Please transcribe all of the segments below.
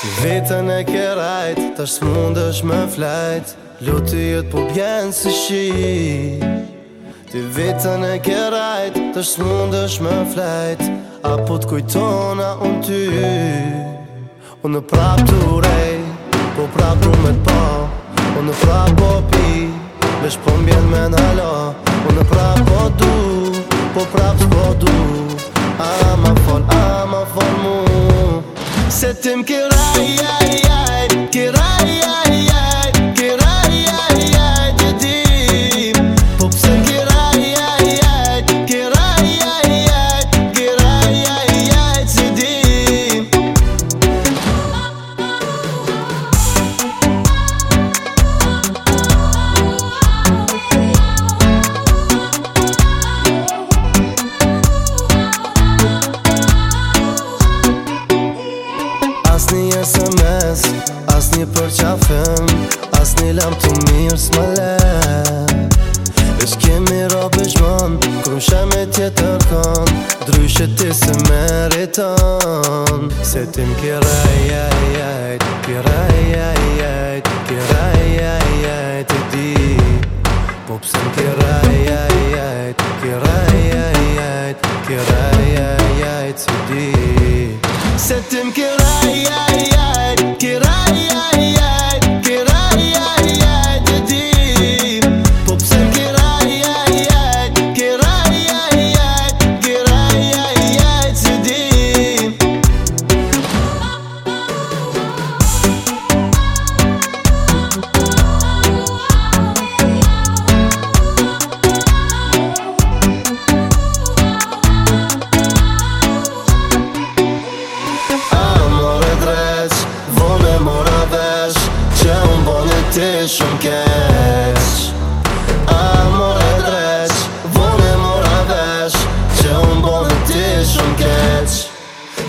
Vetën e kerajt, tash mund është më flajt Luti jëtë po bjenë së shi Ti vetën e kerajt, tash mund është më flajt Apo të kujtona unë ty Unë në prap të urej, po prap të me të pa Unë në prap po pi, vesh po mbjen me në halo Unë në prap po du, po prap s'po du A ma fol, a ma fol mu Se tim kërë yeah. As SMS, jesë mes, as një përqafën As një lamë të mirë s'më le Vesh kemi robë i zhvonë Kërëm shemë e tjetër kënë Dryshet të se meriton Se tim kira jajajajt Kira jajajajt Kira jajajajt I di Po pësëm kira jajajajt Kira jajajajt Kira jajajajt I di Se tim kira yeah. ti shumë keq A mora dreq Vone mora vesh Që unë bonë ti shumë keq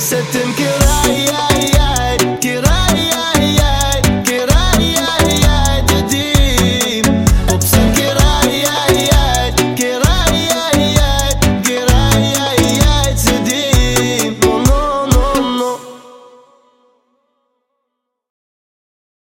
Se ti më kira, ja, ja